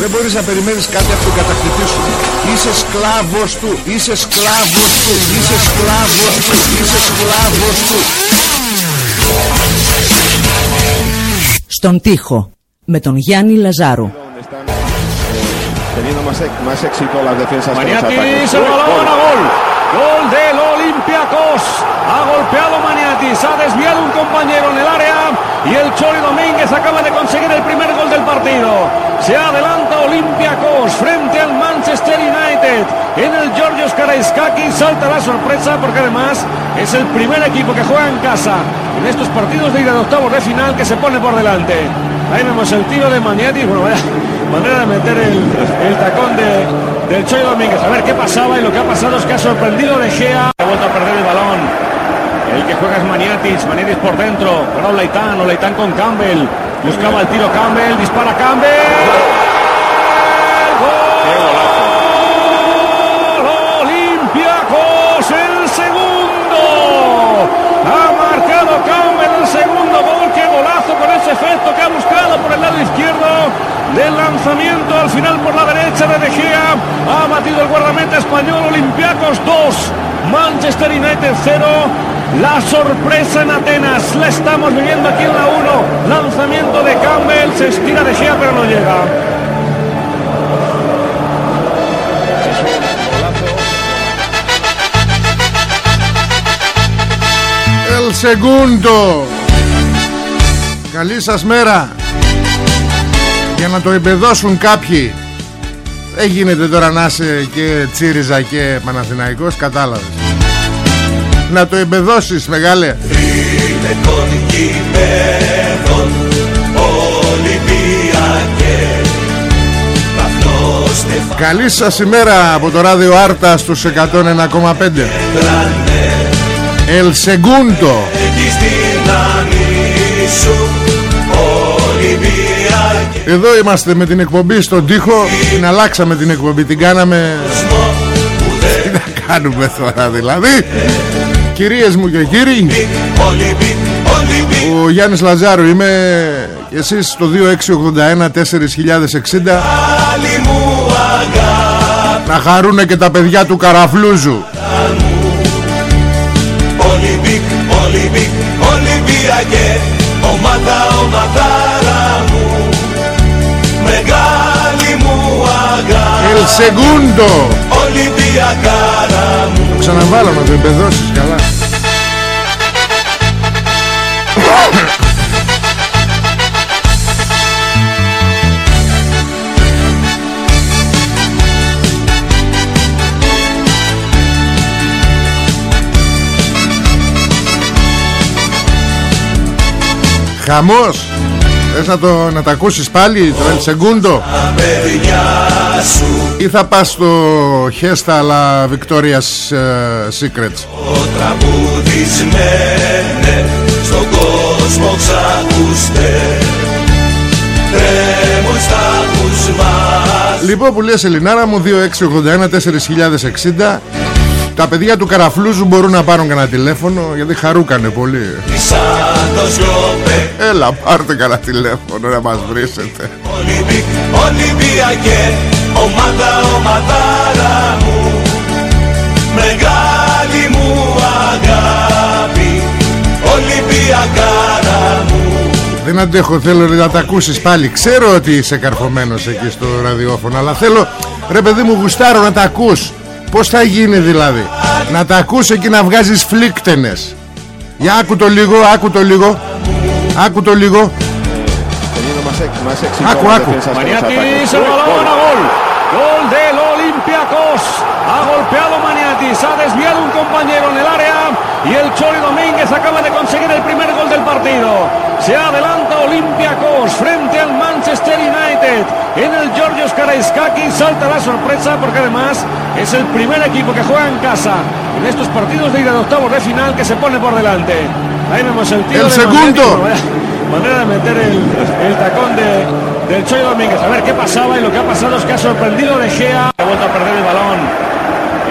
δεν μπορείς να περιμένεις κάτι από τον κατακτητή σου Είσαι σκλάβος του Είσαι σκλάβος του Είσαι σκλάβος του Είσαι σκλάβος του Στον τοίχο με τον Γιάννη Λαζάρου. Teniendo más, e- más éxito las defensas que los Maniatis, ataques. el balón Gol. a gol. Gol del Olympiacos. Ha golpeado Maniatis, ha desviado un compañero en el área y el Chori Domínguez acaba de conseguir el primer gol del partido. Se adelanta Olympiacos frente al United. En el Georgios Karaiskakis salta la sorpresa porque además es el primer equipo que juega en casa en estos partidos de ida de octavos de final que se pone por delante. Ahí vemos el tiro de Maniatis, bueno, manera de meter el, el tacón de, del Choy Domínguez. A ver qué pasaba y lo que ha pasado es que ha sorprendido de Gea. Ha vuelto a perder el balón. El que juega es Maniatis, Maniatis por dentro. Para Olaitán, Olaitán con Campbell. Buscaba el tiro Campbell, dispara Campbell. ¡Gol! Olympiacos, el segundo. Ha marcado Campbell el segundo gol. ¡Qué golazo con ese efecto que ha buscado por el lado izquierdo del lanzamiento al final por la derecha de De Gea. Ha batido el guardameta español Olympiacos 2, Manchester United 0. La sorpresa en Atenas la estamos viviendo aquí en la 1. Lanzamiento de Campbell, se estira De Gea pero no llega. El segundo Καλή σας μέρα. Για να το εμπεδώσουν κάποιοι. Δεν γίνεται τώρα να είσαι και Τσίριζα και Παναθηναϊκός Κατάλαβες. Να το εμπεδώσεις μεγάλε. Είναι των γηπέδων Ολυμπιακέ Παθνός Καλή σας ημέρα από το ράδιο Άρτα στους 101,5 τεφράνε El segundo. Έχεις δύναμη σου Ολυμπιακέ Εδώ είμαστε με την εκπομπή στον τοίχο. Την αλλάξαμε την εκπομπή Την κάναμε. Τι να κάνουμε τώρα δηλαδή; Κυρίες μου και κύριοι Ολυμπι, Ολυμπι Ο Γιάννης Λαζάρου είμαι και εσείς στο 2681 4060 Άλλη μου αγάπη Να χαρούνε και τα παιδιά του Καραφλούζου Ολυμπικ, Ολυμπικ, Ολυμπιακέ Ομάδα, ομαδάρα μου. Μεγάλη μου αγάπη. El segundo. Ολυμπιακάρα μου. Ξαναβάλω να το εμπεδώσεις καλά Χαμός. Θες να, το, να τα ακούσεις πάλι το El Segundo Τα παιδιά σου Ή θα πας στο Χέστα αλλά Victoria's ε, Secrets; Ο τραγουδισμένε Στον κόσμο ξακούστε Τρέμουν στα κουσμά Λοιπόν που λες Ελληνάρα μου 2681 4060 Τα παιδιά του Καραφλούζου μπορούν να πάρουν κανένα τηλέφωνο Γιατί χαρούκανε πολύ. Σαν το σιωπέ Έλα πάρτε κανένα τηλέφωνο να μας βρίσετε. Ολυμπικ, Ολυμπιακέ Ομάδα, ομαδάρα μου. Μεγάλη μου αγάπη Ολυμπιακάρα μου. Δεν αντέχω θέλω να τα ακούσεις πάλι. Ξέρω ότι είσαι καρφωμένος εκεί στο ραδιόφωνο Αλλά θέλω ρε παιδί μου γουστάρω να τα ακούς Πώς θα γίνει δηλαδή Να τα ακούς εκεί να βγάζεις φλίκτενες Για άκου το λίγο Άκου το λίγο Άκου το λίγο Teniendo más, ex- más éxito Acu, las acu. defensas que los Maniatis, ataques. el Gol. balón a gol. Gol del Olympiacos. Ha golpeado Maniatis, ha desviado un compañero en el área y el Chori Domínguez acaba de conseguir el primer gol del partido. Se adelanta Olympiacos frente al Manchester United. en el Georgios Karaiskaki salta la sorpresa porque además es el primer equipo que juega en casa en estos partidos de ida de octavos de final que se pone por delante. Ahí vemos el tiro El de segundo. Manera de meter el, el tacón de, del Choy Domínguez. A ver qué pasaba y lo que ha pasado es que ha sorprendido de Gea. Ha vuelto a perder el balón.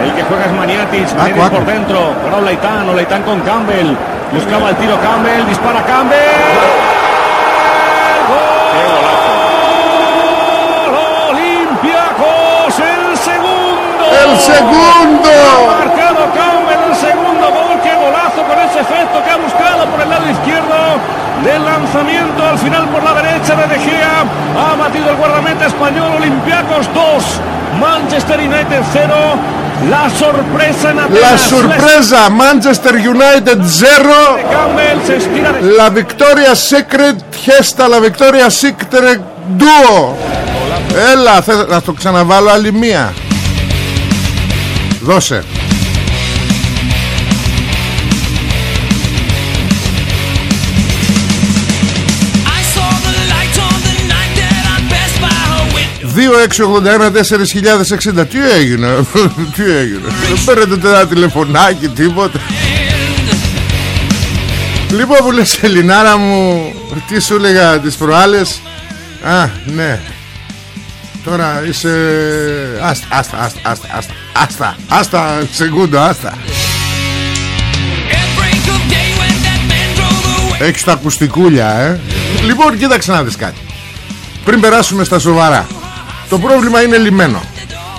El que juega es Maniatis. Maniatis acu. por dentro. Para Oleitán. Oleitán con Campbell. Buscaba el tiro Campbell. Dispara Campbell. ¡Gol! Olympiacos. El segundo El segundo. Ha marcado Campbell el segundo gol. Qué golazo con ese efecto que ha buscado por el lado izquierdo del lanzamiento al final por la derecha de De Gea. Ha batido el guardameta español Olympiacos 2. Manchester United 0. La sorpresa en Atenas. La sorpresa Manchester United 0 De Campbell se estira de... La Victoria Secret Gesta La Victoria Secret Duo Έλα θε- να το ξαναβάλω άλλη μία Her window. 2681-4060 Τι έγινε; Τι έγινε; Δεν παίρνετε ένα τηλεφωνάκι τίποτα. Λοιπόν που λες Ελληνάρα μου Τι σου έλεγα τις προάλλες; Α ναι. Τώρα είσαι Άστα άστα άστα άστα άστα. Άστα άστα Σεγκούντο άστα. At break of day when that man drove away. Έχεις τα ακουστικούλια ε. Λοιπόν κοίταξε να δεις κάτι. Πριν περάσουμε στα σοβαρά Το πρόβλημα είναι λιμένο.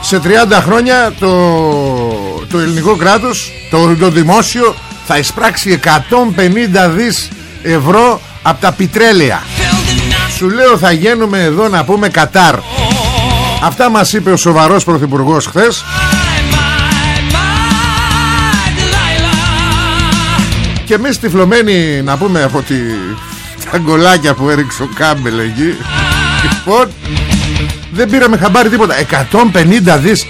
Σε 30 χρόνια το, το ελληνικό κράτος το, το δημόσιο Θα εισπράξει 150 δις ευρώ Από τα πιτρέλαια. Fell the night. Σου λέω θα γίνουμε εδώ να πούμε Κατάρ. Αυτά μας είπε ο σοβαρός πρωθυπουργός χθες Και εμείς τυφλωμένοι να πούμε από τη... τα γκολάκια που έριξε ο Κάμπελ εκεί. Λοιπόν δεν πήραμε χαμπάρι τίποτα. 150 δις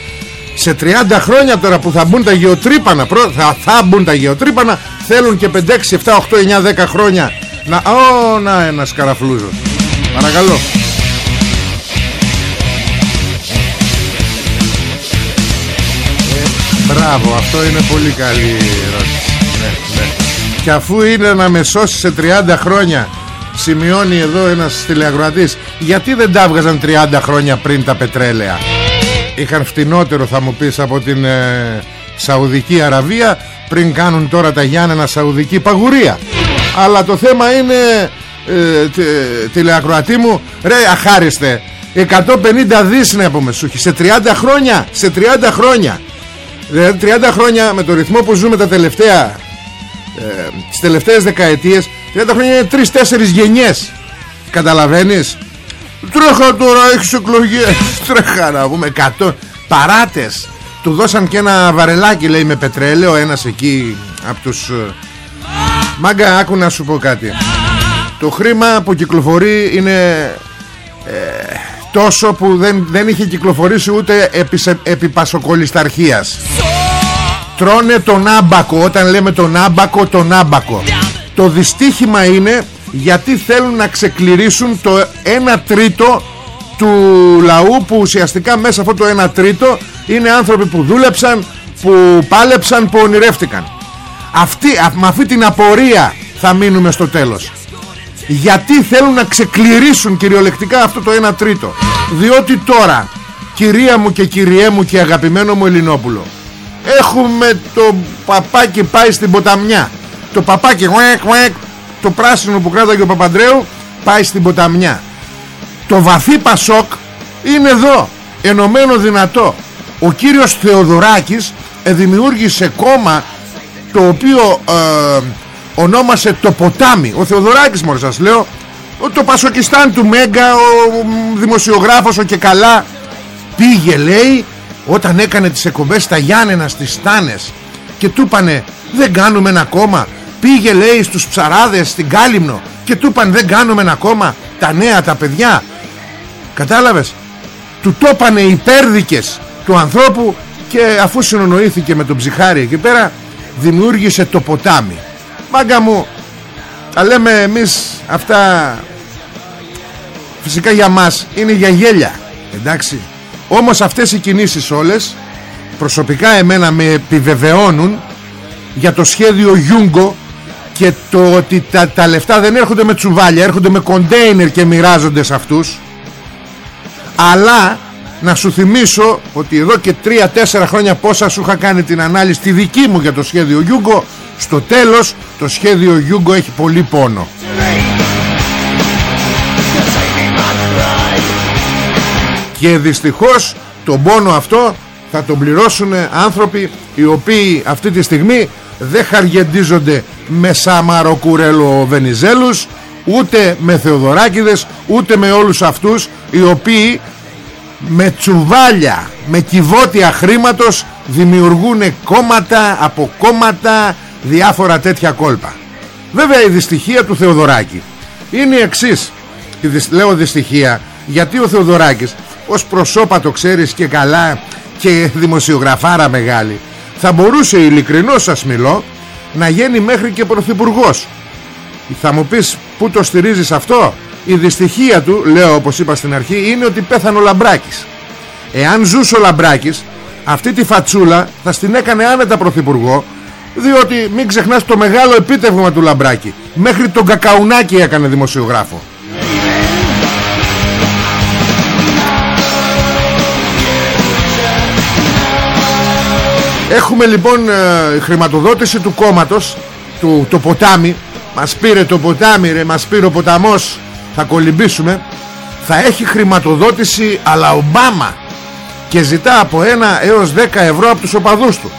σε 30 χρόνια τώρα που θα μπουν τα γεωτρύπανα. Πρω- θα, θα μπουν τα γεωτρύπανα. Θέλουν και 5, 6, 7, 8, 9, 10 χρόνια να, ω, να ένας καραφλούζος. Παρακαλώ. Ε, Μπράβο, αυτό είναι πολύ καλή ερώτηση. Ναι, ναι. Και αφού είναι να με σώσει σε 30 χρόνια, σημειώνει εδώ ένας τηλεακροατής, γιατί δεν τα έβγαζαν 30 χρόνια πριν τα πετρέλαια; Είχαν φτηνότερο θα μου πεις από την ε, Σαουδική Αραβία πριν κάνουν τώρα τα Γιάννενα Σαουδική Παγουρία. Αλλά το θέμα είναι ε, τε- τηλεακροατή μου ρε αχάριστε 150 δις να πούμε σου έχει σε 30 χρόνια σε 30 χρόνια Δηλαδή 30 χρόνια με το ρυθμό που ζούμε τα τελευταία ε, Τις τελευταίες δεκαετίες 30 χρόνια είναι 3-4 γενιές. Καταλαβαίνεις; Τρέχα τώρα έχεις εκλογές Τρέχα να πούμε 100 Παράτες. Του δώσαν και ένα βαρελάκι λέει με πετρέλαιο Ένας εκεί από τους ε, Μάγκα άκου να σου πω κάτι. Το χρήμα που κυκλοφορεί είναι ε, Τόσο που δεν, δεν είχε κυκλοφορήσει ούτε επί, σε- επί πασοκολισταρχίας Τρώνε τον άμπακο. Όταν λέμε τον άμπακο τον άμπακο. Το δυστύχημα είναι Γιατί θέλουν να ξεκληρίσουν Το 1 τρίτο Του λαού που ουσιαστικά Μέσα αυτό το 1 τρίτο Είναι άνθρωποι που δούλεψαν Που πάλεψαν που ονειρεύτηκαν. Αυτή, α- Με αυτή την απορία Θα μείνουμε στο τέλος. Γιατί θέλουν να ξεκληρίσουν κυριολεκτικά αυτό το 1 τρίτο. Διότι τώρα κυρία μου και κυριέ μου και αγαπημένο μου Ελληνόπουλο έχουμε το παπάκι πάει στην ποταμιά. Το παπάκι γουέκ, γουέκ, το πράσινο που κράταγε ο Παπαντρέου πάει στην ποταμιά. Το βαθύ Πασόκ είναι εδώ ενωμένο δυνατό. Ο κύριος Θεοδωράκης ε, δημιούργησε κόμμα το οποίο ε, ονόμασε το ποτάμι. Ο Θεοδωράκης μόλις σας λέω το Πασοκιστάν του Μέγκα ο δημοσιογράφος ο και καλά πήγε λέει όταν έκανε τις εκπομπές στα Γιάννενα στις Στάνες και του είπανε δεν κάνουμε ένα κόμμα πήγε λέει στους ψαράδες στην Κάλυμνο και του είπαν δεν κάνουμε ένα κόμμα τα νέα τα παιδιά κατάλαβες του το είπανε υπέρδικες του ανθρώπου και αφού συνονοήθηκε με τον ψυχάρι εκεί πέρα δημιούργησε το ποτάμι. Μάγκα μου τα λέμε εμείς αυτά φυσικά για μας είναι για γέλια εντάξει όμως αυτές οι κινήσεις όλες προσωπικά εμένα με επιβεβαιώνουν για το σχέδιο Γιούγκο και το ότι τα, τα λεφτά δεν έρχονται με τσουβάλια έρχονται με κοντέινερ και μοιράζονται σε αυτούς. Αλλά να σου θυμίσω ότι εδώ και 3-4 χρόνια πόσα σου είχα κάνει την ανάλυση τη δική μου για το σχέδιο Γιούγκο στο τέλος το σχέδιο Γιούγκο έχει πολύ πόνο και δυστυχώς τον πόνο αυτό θα τον πληρώσουν άνθρωποι οι οποίοι αυτή τη στιγμή δεν χαργεντίζονται με Σάμαρο Κουρέλο Βενιζέλους ούτε με Θεοδωράκηδες ούτε με όλους αυτούς οι οποίοι με τσουβάλια με κυβότια χρήματος δημιουργούν κόμματα από κόμματα διάφορα τέτοια κόλπα. Βέβαια η δυστυχία του Θεοδωράκη είναι η εξής. Λέω δυστυχία γιατί ο Θεοδωράκης ως προσώπα το ξέρεις και καλά και δημοσιογραφάρα μεγάλη θα μπορούσε ειλικρινώς σας μιλώ να γίνει μέχρι και πρωθυπουργός. θα μου πεις που το στηρίζεις αυτό; Η δυστυχία του λέω όπως είπα στην αρχή είναι ότι πέθανε ο Λαμπράκης. Εάν ζούσε ο Λαμπράκης αυτή τη φατσούλα θα στην έκανε άνετα πρωθυπουργό διότι μην ξεχνάς το μεγάλο επίτευγμα του Λαμπράκη. Μέχρι τον Κακαουνάκη έκανε δημοσιογράφο Έχουμε λοιπόν ε, χρηματοδότηση του κόμματος του, Το ποτάμι. Μας πήρε το ποτάμι ρε Μας πήρε ο ποταμός. Θα κολυμπήσουμε. Θα έχει χρηματοδότηση αλλά Ομπάμα. Και ζητά από ένα έως 10 ευρώ από τους οπαδούς του.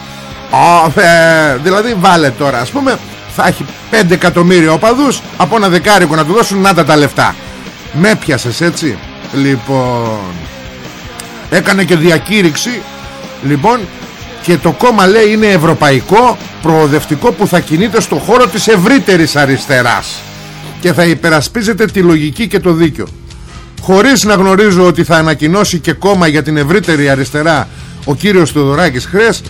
Ε, Δηλαδή βάλε τώρα Ας πούμε θα έχει 5 εκατομμύρια οπαδούς Από ένα δεκάρικο να του δώσουν να τα τα λεφτά. Με πιασες έτσι. Λοιπόν Έκανε και διακήρυξη. Λοιπόν και το κόμμα λέει είναι ευρωπαϊκό προοδευτικό που θα κινείται στο χώρο της ευρύτερης αριστεράς. Και θα υπερασπίζεται τη λογική και το δίκιο χωρίς να γνωρίζω ότι θα ανακοινώσει και κόμμα για την ευρύτερη αριστερά ο κύριος Θεοδωράκης Χρες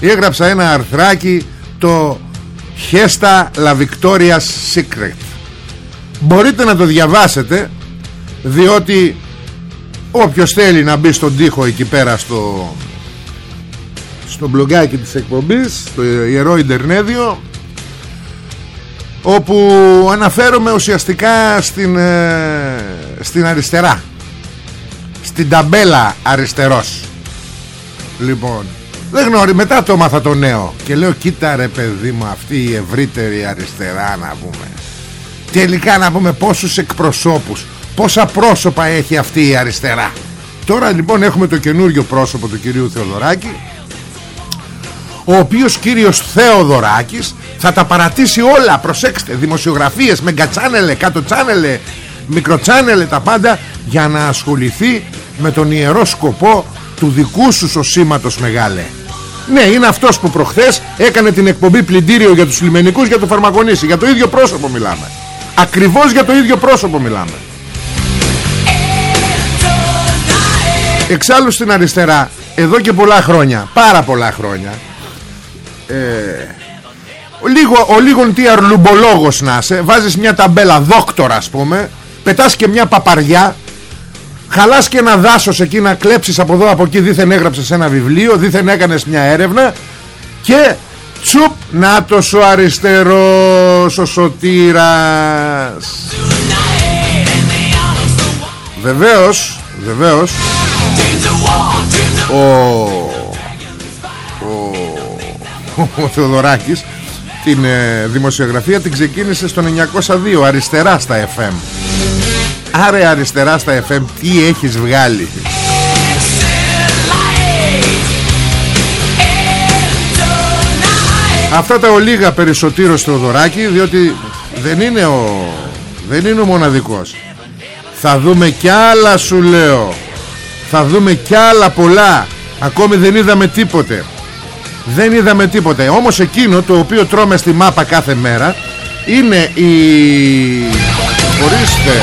έγραψα ένα αρθράκι το Χέστα La Victoria's Secret μπορείτε να το διαβάσετε διότι όποιος θέλει να μπει στον τοίχο εκεί πέρα στο στο μπλογκάκι της εκπομπής στο Ιερό Ιντερνέδιο όπου αναφέρομαι ουσιαστικά στην, ε, στην αριστερά. Στην ταμπέλα αριστερός. Λοιπόν δεν γνωρίζω μετά το μάθα το νέο και λέω κοίτα ρε παιδί μου αυτή η ευρύτερη αριστερά να πούμε τελικά να πούμε πόσους εκπροσώπους πόσα πρόσωπα έχει αυτή η αριστερά. Τώρα λοιπόν έχουμε το καινούριο πρόσωπο του κυρίου Θεοδωράκη ο οποίος κύριος Θεοδωράκης θα τα παρατήσει όλα. Προσέξτε δημοσιογραφίες, μεγκατσάνελε, κάτω τσάνελε μικροτσάνελε τα πάντα για να ασχοληθεί με τον ιερό σκοπό του δικού σου σωσήματος μεγάλε. Ναι είναι αυτός που προχθές έκανε την εκπομπή πλυντήριο για τους λιμενικούς για το φαρμακονήσι. Για το ίδιο πρόσωπο μιλάμε. Ακριβώς για το ίδιο πρόσωπο μιλάμε. Εξάλλου στην αριστερά εδώ και πολλά χρόνια πάρα πολλά χρόνια ε, ο, λίγο, ο λίγον τι αρλουμπολόγος να είσαι βάζεις μια ταμπέλα δόκτορα ας πούμε πετάς και μια παπαριά χαλάς και ένα δάσος εκεί να κλέψεις από εδώ από εκεί δίθεν έγραψες ένα βιβλίο δίθεν έκανες μια έρευνα και τσουπ να τος ο αριστερός ο σωτήρας. Βεβαίως βεβαίως ο ο Θεοδωράκης την ε, δημοσιογραφία την ξεκίνησε στο 902 αριστερά στα FM Άρε αριστερά στα FM τι έχεις βγάλει; Αυτά τα ολίγα περισσότερο στο Θεοδωράκη Διότι δεν είναι ο Δεν είναι ο μοναδικός. Θα δούμε κι άλλα σου λέω. Θα δούμε κι άλλα πολλά. Ακόμη δεν είδαμε τίποτε Δεν είδαμε τίποτε. Όμως εκείνο το οποίο τρώμε στη μάπα κάθε μέρα Είναι η Ορίστε.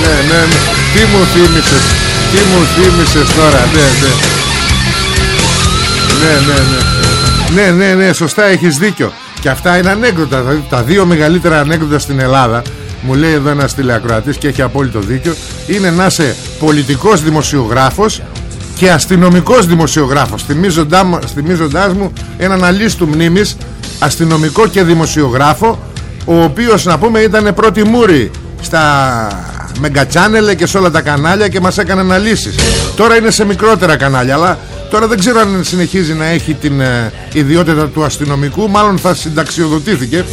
Ναι, ναι, ναι. Τι μου θύμισες Τι μου θύμισες τώρα Ναι, ναι. Ναι, ναι, ναι Ναι, ναι, ναι, σωστά έχεις δίκιο. Και αυτά είναι ανέκδοτα. Δηλαδή τα δύο μεγαλύτερα ανέκδοτα στην Ελλάδα Μου λέει εδώ ένας τηλεακροατής Και έχει απόλυτο δίκιο Είναι να είσαι πολιτικός δημοσιογράφος και αστυνομικός δημοσιογράφος. Θυμίζοντά, θυμίζοντάς μου έναν αλίστου μνήμης αστυνομικό και δημοσιογράφο ο οποίος να πούμε ήταν πρώτη μούρη στα μεγκατσάνελε και σε όλα τα κανάλια και μας έκανε αναλύσεις τώρα είναι σε μικρότερα κανάλια αλλά τώρα δεν ξέρω αν συνεχίζει να έχει την ε, ιδιότητα του αστυνομικού μάλλον θα συνταξιοδοτήθηκε.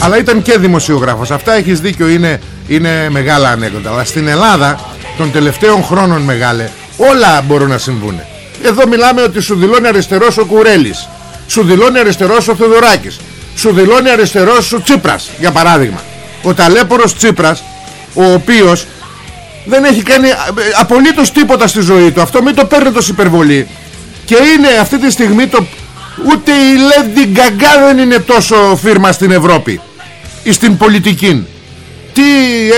Αλλά ήταν και δημοσιογράφος. Αυτά έχεις δίκιο είναι, είναι μεγάλα ανέκδοτα. Αλλά στην Ελλάδα των τελευταίων χρόνων μεγάλε όλα μπορούν να συμβούν εδώ μιλάμε ότι σου δηλώνει αριστερός ο Κουρέλης σου δηλώνει αριστερός ο Θεοδωράκης σου δηλώνει αριστερός ο Τσίπρας για παράδειγμα. Ο ταλέπορος Τσίπρας ο οποίος δεν έχει κάνει ε, απολύτως τίποτα στη ζωή του. Αυτό μην το παίρνει τόσο υπερβολή. Και είναι αυτή τη στιγμή το ούτε η Lady Gaga δεν είναι τόσο φίρμα στην Ευρώπη ή στην πολιτική. Τι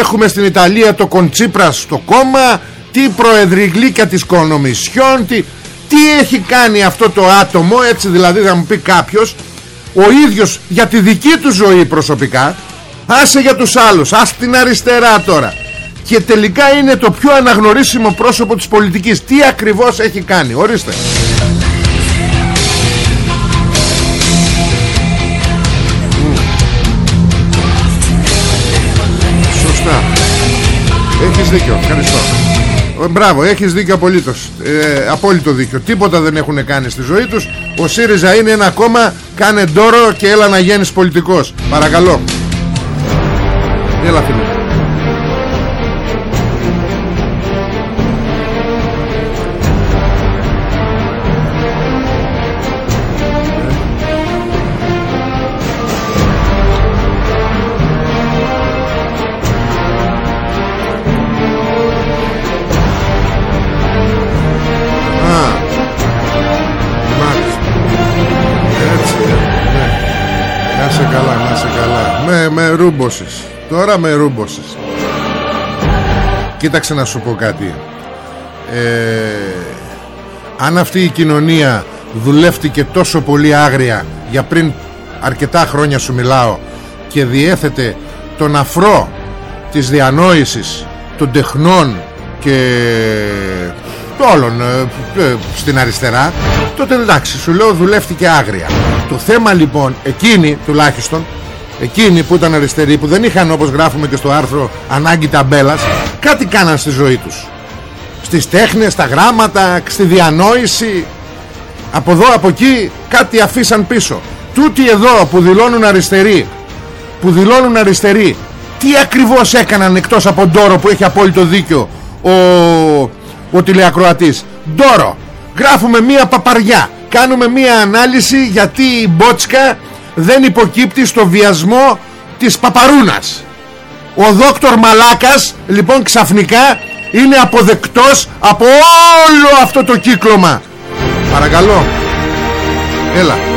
έχουμε στην Ιταλία το Κοντσίπρας στο κόμμα τι προεδρυγλίκα της Κονομισιόν τι, τι έχει κάνει αυτό το άτομο έτσι δηλαδή θα μου πει κάποιος ο ίδιος για τη δική του ζωή προσωπικά άσε για τους άλλους άσε την αριστερά τώρα και τελικά είναι το πιο αναγνωρίσιμο πρόσωπο της πολιτικής. Τι ακριβώς έχει κάνει ορίστε. Σωστά. Έχεις δίκιο, ευχαριστώ. Ε, Μπράβο, έχεις δίκιο απολύτως. Ε, Απόλυτο δίκιο. Τίποτα δεν έχουν κάνει στη ζωή τους. Ο ΣΥΡΙΖΑ είναι ένα κόμμα Κάνε ντόρο και έλα να γίνεις πολιτικός. Παρακαλώ. Έλα φίλε με ρούμποσες Τώρα με ρούμποσες Κοίταξε να σου πω κάτι. Ε, Αν αυτή η κοινωνία δουλεύτηκε τόσο πολύ άγρια Για πριν αρκετά χρόνια σου μιλάω Και διέθετε τον αφρό της διανόησης Των τεχνών και όλων ε, ε, στην αριστερά τότε εντάξει σου λέω δουλεύτηκε άγρια. Το θέμα λοιπόν εκείνη τουλάχιστον εκείνοι που ήταν αριστεροί που δεν είχαν όπως γράφουμε και στο άρθρο ανάγκη ταμπέλας κάτι κάναν στη ζωή τους. Στις τέχνες, στα γράμματα στη διανόηση. Από εδώ από εκεί κάτι αφήσαν πίσω. Τούτοι εδώ που δηλώνουν αριστεροί που δηλώνουν αριστεροί τι ακριβώς έκαναν εκτός από Ντόρο που έχει απόλυτο δίκιο ο, ο τηλεακροατής; Ντόρο γράφουμε μία παπαριά. Κάνουμε μία ανάλυση γιατί η Μπότσκα δεν υποκύπτει στο βιασμό της παπαρούνας. Ο δόκτωρ Μαλάκας λοιπόν ξαφνικά είναι αποδεκτός από όλο αυτό το κύκλωμα. Παρακαλώ. Έλα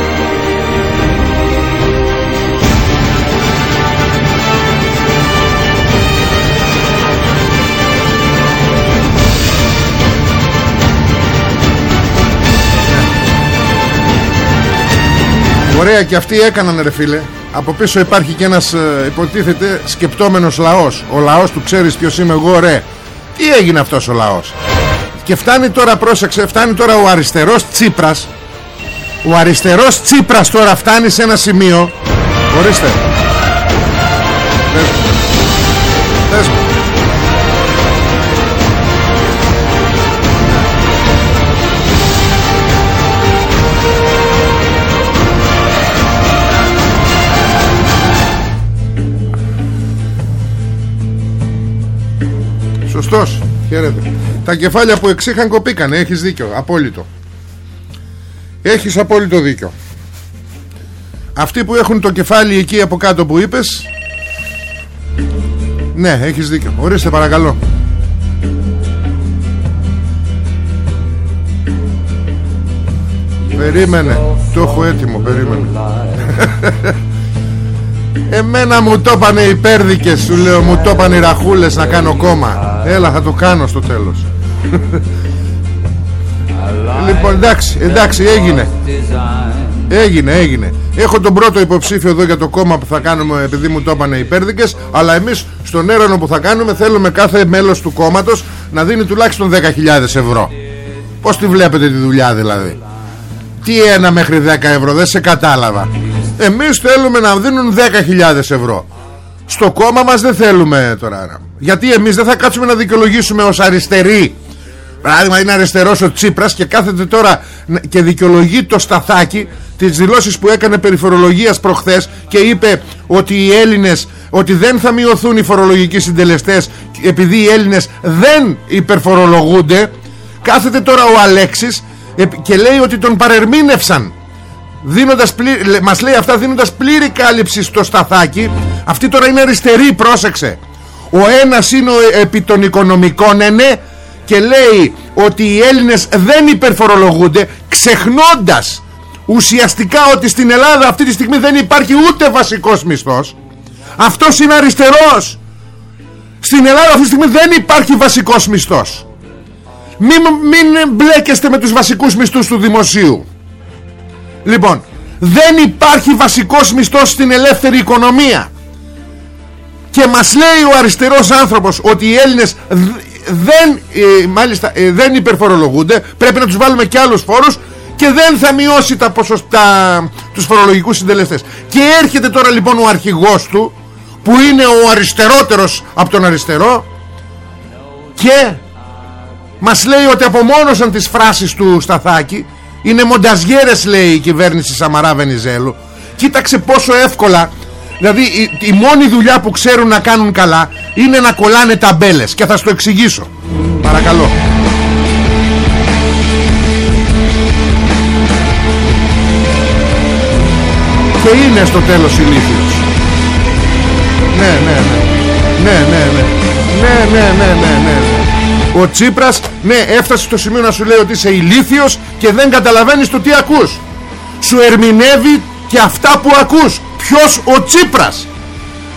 Ωραία και αυτοί έκαναν ρε φίλε. Από πίσω υπάρχει και ένας ε, υποτίθεται σκεπτόμενος λαός. Ο λαός του ξέρεις ποιος είμαι εγώ ρε. Τι έγινε αυτός ο λαός; Και φτάνει τώρα πρόσεξε Φτάνει τώρα ο αριστερός Τσίπρας. Ο αριστερός Τσίπρας τώρα φτάνει σε ένα σημείο. Ορίστε Χαίρετε. Τα κεφάλια που εξήχαν κοπήκανε Έχεις δίκιο Απόλυτο. Έχεις απόλυτο δίκιο. Αυτοί που έχουν το κεφάλι εκεί από κάτω που είπες Ναι έχεις δίκιο. Ορίστε παρακαλώ. Περίμενε. Το έχω έτοιμο Περίμενε. Εμένα μου το πάνε οι πέρδικες Σου λέω μου το πάνε οι ραχούλες Να κάνω κόμμα Έλα θα το κάνω στο τέλος. Λοιπόν εντάξει Εντάξει έγινε. Έγινε έγινε. Έχω τον πρώτο υποψήφιο εδώ για το κόμμα που θα κάνουμε Επειδή μου το έπανε οι πέρδικες Αλλά εμείς στον έρανο που θα κάνουμε Θέλουμε κάθε μέλος του κόμματος Να δίνει τουλάχιστον 10.000 ευρώ. Πώς τη βλέπετε τη δουλειά δηλαδή; Τι ένα μέχρι 10 ευρώ Δεν σε κατάλαβα. Εμείς θέλουμε να δίνουν 10.000 ευρώ Στο κόμμα μας δεν θέλουμε τώρα Γιατί εμείς δεν θα κάτσουμε να δικαιολογήσουμε ως αριστεροί. Παράδειγμα είναι αριστερός ο Τσίπρας Και κάθεται τώρα και δικαιολογεί το σταθάκι Τις δηλώσεις που έκανε περί φορολογίας προχθές Και είπε ότι οι Έλληνες Ότι δεν θα μειωθούν οι φορολογικοί συντελεστές Επειδή οι Έλληνες δεν υπερφορολογούνται. Κάθεται τώρα ο Αλέξης Και λέει ότι τον παρερμήνευσαν δίνοντας πλήρη, μας λέει αυτά δίνοντας πλήρη κάλυψη στο σταθάκι αυτή τώρα είναι αριστερή πρόσεξε. Ο ένας είναι ο, επί των οικονομικών ναι, ναι και λέει ότι οι Έλληνες δεν υπερφορολογούνται ξεχνώντας ουσιαστικά ότι στην Ελλάδα αυτή τη στιγμή δεν υπάρχει ούτε βασικός μισθός. Αυτός είναι αριστερός. Στην Ελλάδα αυτή τη στιγμή δεν υπάρχει βασικός μισθός. Μην, μην μπλέκεστε με τους βασικούς μισθούς του δημοσίου. Λοιπόν Δεν υπάρχει βασικός μισθός στην ελεύθερη οικονομία Και μας λέει ο αριστερός άνθρωπος Ότι οι Έλληνες δεν, ε, μάλιστα, ε, δεν υπερφορολογούνται. Πρέπει να τους βάλουμε και άλλους φόρους Και δεν θα μειώσει τα ποσοστά Τους φορολογικούς συντελεστές. Και έρχεται τώρα λοιπόν ο αρχηγός του Που είναι ο αριστερότερος Από τον αριστερό Και μας λέει ότι απομόνωσαν τις φράσεις του Σταθάκη. Είναι μονταζιέρες λέει η κυβέρνηση Σαμαρά Βενιζέλου. Κοίταξε πόσο εύκολα Δηλαδή η, η μόνη δουλειά που ξέρουν να κάνουν καλά Είναι να κολλάνε ταμπέλες. Και θα στο εξηγήσω. Παρακαλώ. Και είναι στο τέλος ηλίθιος Ναι ναι ναι. Ναι ναι ναι. Ναι ναι ναι ναι ναι. Ο Τσίπρας ναι έφτασε στο σημείο να σου λέει ότι είσαι ηλίθιος Και δεν καταλαβαίνεις το τι ακούς. Σου ερμηνεύει και αυτά που ακούς Ποιος ο Τσίπρας.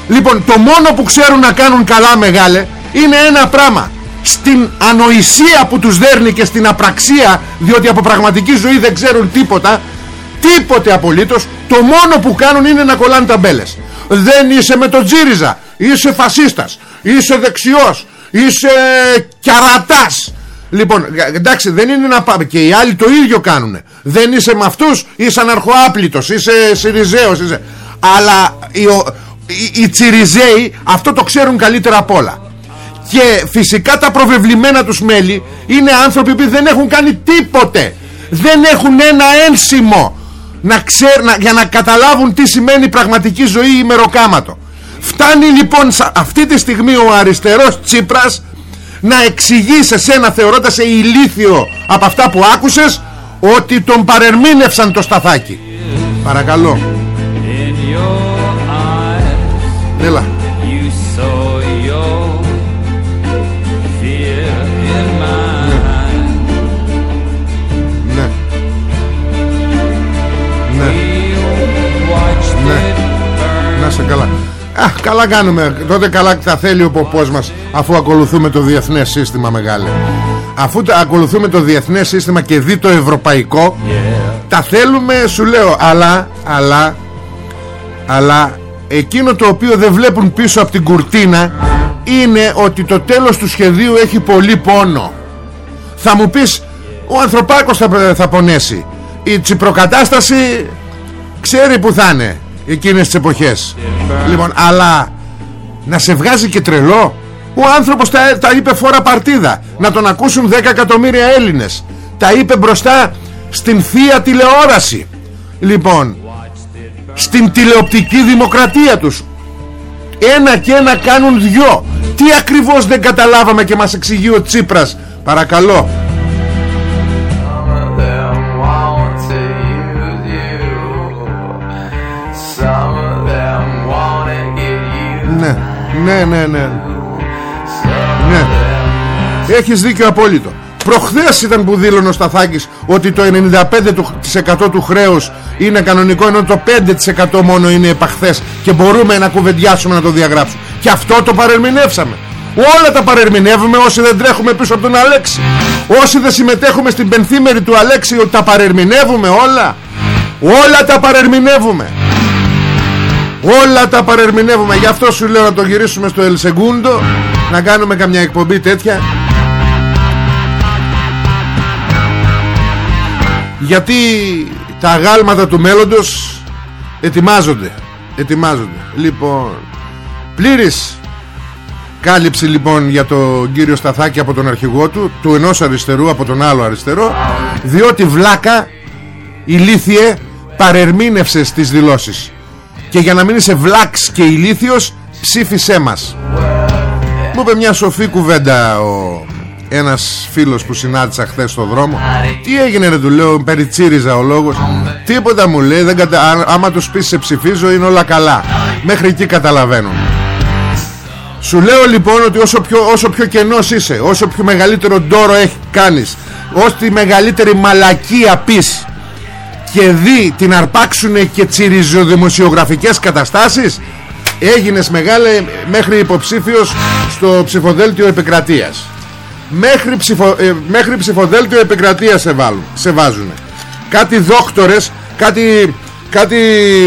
Λοιπόν το μόνο που ξέρουν να κάνουν καλά μεγάλε Είναι ένα πράγμα. Στην ανοησία που τους δέρνει και στην απραξία Διότι από πραγματική ζωή δεν ξέρουν τίποτα Τίποτε απολύτως Το μόνο που κάνουν είναι να κολλάνε ταμπέλες. Δεν είσαι με τον Τζίριζα Είσαι φασίστας Είσαι δεξιός Είσαι καρατάς Λοιπόν εντάξει δεν είναι να πάμε Και οι άλλοι το ίδιο κάνουν Δεν είσαι με αυτούς Είσαι αναρχοάπλητος Είσαι Σιριζέος είσαι... Αλλά οι, οι, οι Τσιριζέοι Αυτό το ξέρουν καλύτερα απ' όλα Και φυσικά τα προβεβλημένα τους μέλη Είναι άνθρωποι που δεν έχουν κάνει τίποτε Δεν έχουν ένα ένσημο να ξέρ, να, Για να καταλάβουν τι σημαίνει πραγματική ζωή ημεροκάματο Φτάνει λοιπόν αυτή τη στιγμή ο αριστερός Τσίπρας να εξηγεί σε σένα θεωρώντας σε ηλίθιο από αυτά που άκουσες ότι τον παρερμήνευσαν το σταθάκι. Παρακαλώ. Έλα. Ναι. Ναι. Ναι. Να σε καλά. Α, καλά κάνουμε. Τότε καλά τα θέλει ο ποπός μας αφού ακολουθούμε το διεθνές σύστημα μεγάλε. Αφού ακολουθούμε το διεθνές σύστημα και δει το ευρωπαϊκό τα θέλουμε σου λέω αλλά, αλλά, αλλά εκείνο το οποίο δεν βλέπουν πίσω από την κουρτίνα είναι ότι το τέλος του σχεδίου έχει πολύ πόνο. Θα μου πεις ο ανθρωπάκος θα, θα πονέσει. Η τσιπροκατάσταση ξέρει που θα είναι εκείνες τις εποχές. Λοιπόν αλλά να σε βγάζει και τρελό. Ο άνθρωπος τα, τα είπε φορά παρτίδα. Να τον ακούσουν 10 εκατομμύρια Έλληνες. Τα είπε μπροστά στην θεία τηλεόραση. Λοιπόν στην τηλεοπτική δημοκρατία τους. Ένα και ένα κάνουν δυο. Τι ακριβώς δεν καταλάβαμε και μας εξηγεί ο Τσίπρας. Παρακαλώ. Ναι, ναι, ναι, ναι. Ναι. Έχεις δίκιο απόλυτο Προχθές ήταν που δήλωνε ο Σταθάκης Ότι το 95% του χρέους Είναι κανονικό Ενώ το 5% μόνο είναι επαχθές Και μπορούμε να κουβεντιάσουμε να το διαγράψουμε. Και αυτό το παρερμηνεύσαμε. Όλα τα παρερμηνεύουμε όσοι δεν τρέχουμε πίσω από τον Αλέξη. Όσοι δεν συμμετέχουμε στην πενθήμερη του Αλέξη Ότι τα παρερμηνεύουμε όλα. Όλα τα παρερμηνεύουμε. Όλα τα παρερμηνεύουμε. Γι' αυτό σου λέω να το γυρίσουμε στο Ελσεγκούντο Να κάνουμε καμιά εκπομπή τέτοια Γιατί τα αγάλματα του μέλλοντος Ετοιμάζονται Ετοιμάζονται. Λοιπόν Πλήρης Κάλυψη λοιπόν για τον κύριο Σταθάκη από τον αρχηγό του Του ενός αριστερού από τον άλλο αριστερό Διότι βλάκα Ηλίθιε Παρερμήνευσε τις δηλώσεις. Και για να μην είσαι βλάξ και ηλίθιος ψήφισέ μας. Μου είπε μια σοφή κουβέντα ο ένας φίλος που συνάντησα χθες στο δρόμο. Τι έγινε ρε του λέω περιτσίριζα ο λόγος. Τίποτα μου λέει δεν κατα... άμα τους πεις σε ψηφίζω είναι όλα καλά. Μέχρι εκεί καταλαβαίνουν σου λέω λοιπόν ότι όσο πιο, όσο πιο κενός είσαι όσο πιο μεγαλύτερο ντόρο έχει κάνεις όσο τη μεγαλύτερη μαλακία πεις και δει την αρπάξουν και τσιριζοδημοσιογραφικές καταστάσεις έγινες μεγάλε μέχρι υποψήφιος στο ψηφοδέλτιο επικρατείας μέχρι, ψηφο, ε, μέχρι ψηφοδέλτιο επικρατείας σε, βάλουν, σε βάζουν κάτι δόκτορες κάτι, κάτι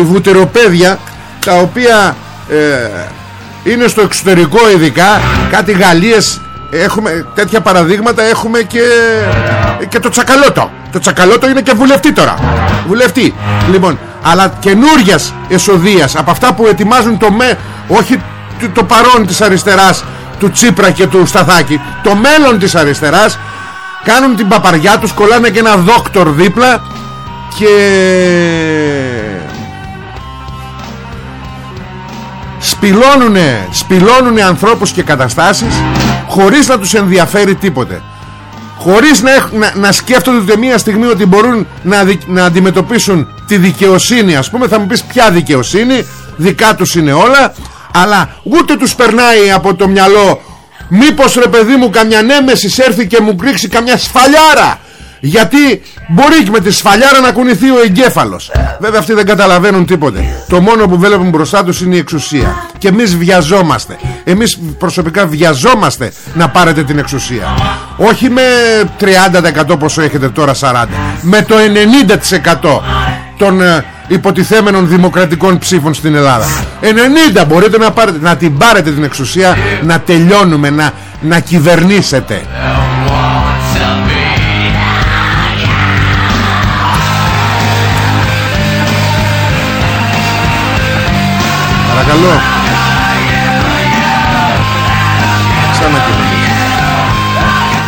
βουτεροπέδια τα οποία ε, είναι στο εξωτερικό ειδικά κάτι Γαλλίες έχουμε τέτοια παραδείγματα έχουμε και, και το τσακαλώτο. Το τσακαλώτο είναι και βουλευτή τώρα. Βουλευτή. Λοιπόν αλλά καινούργια εσοδείας από αυτά που ετοιμάζουν το με όχι το παρόν της αριστεράς του Τσίπρα και του Σταθάκη. Το μέλλον της αριστεράς κάνουν την παπαριά τους κολλάνε και ένα δόκτορ δίπλα και σπηλώνουνε, σπηλώνουνε ανθρώπους και καταστάσεις χωρίς να τους ενδιαφέρει τίποτε. Χωρίς να, να, να σκέφτονται μία στιγμή ότι μπορούν να, να αντιμετωπίσουν τη δικαιοσύνη ας πούμε. Θα μου πεις ποια δικαιοσύνη δικά τους είναι όλα αλλά ούτε τους περνάει από το μυαλό. Μήπως ρε παιδί μου καμιά νέμεσης έρθει και μου κρίξει καμιά σφαλιάρα. Γιατί μπορεί και με τη σφαλιάρα να κουνηθεί ο εγκέφαλος. Βέβαια αυτοί δεν καταλαβαίνουν τίποτε. Το μόνο που βλέπουν μπροστά τους είναι η εξουσία. Και εμείς βιαζόμαστε. Εμείς προσωπικά βιαζόμαστε να πάρετε την εξουσία. Όχι με 30% πόσο έχετε τώρα 40 Με το 90% των ε, υποτιθέμενων δημοκρατικών ψήφων στην Ελλάδα. 90 μπορείτε να, πάρετε, να την πάρετε την εξουσία Να τελειώνουμε Να, να κυβερνήσετε. Παρακαλώ.